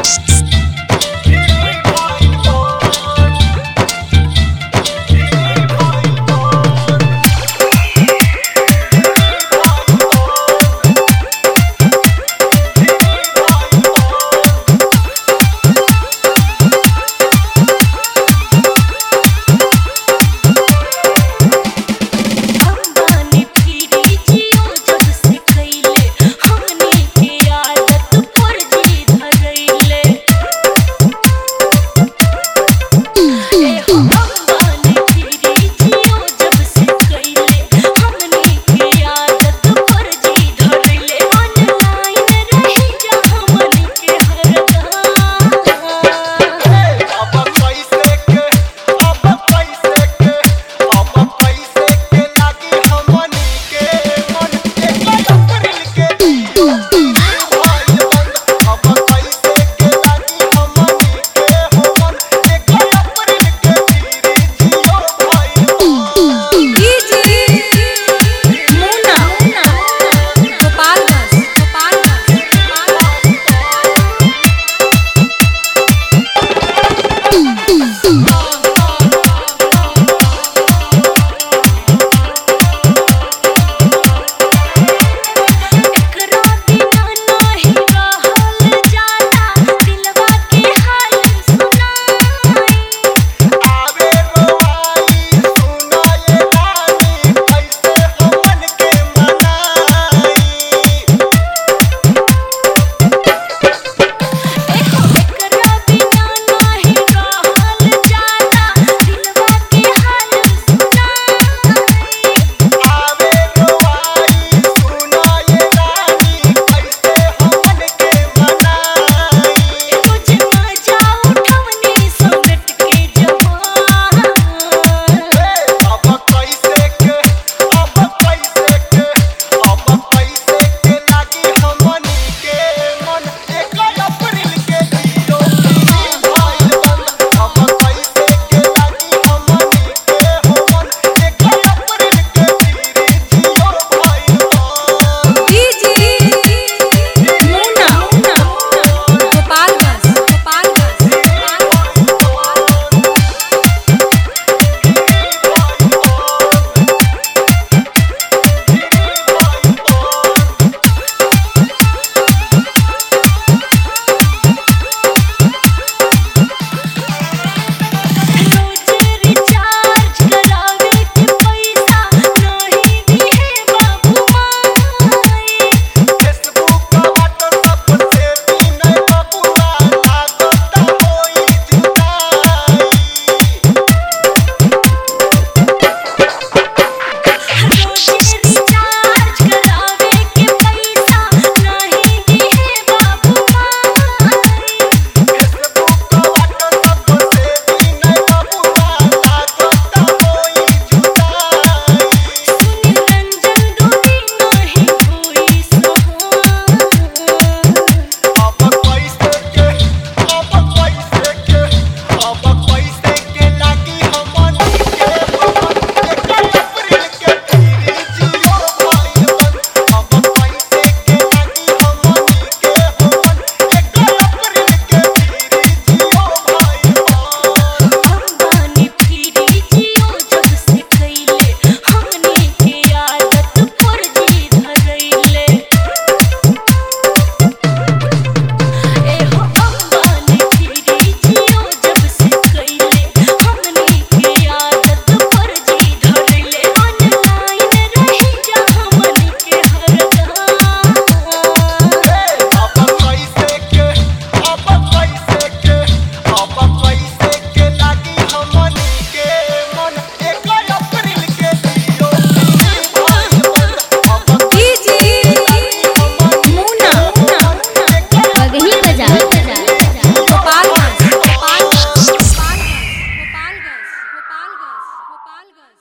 Shh.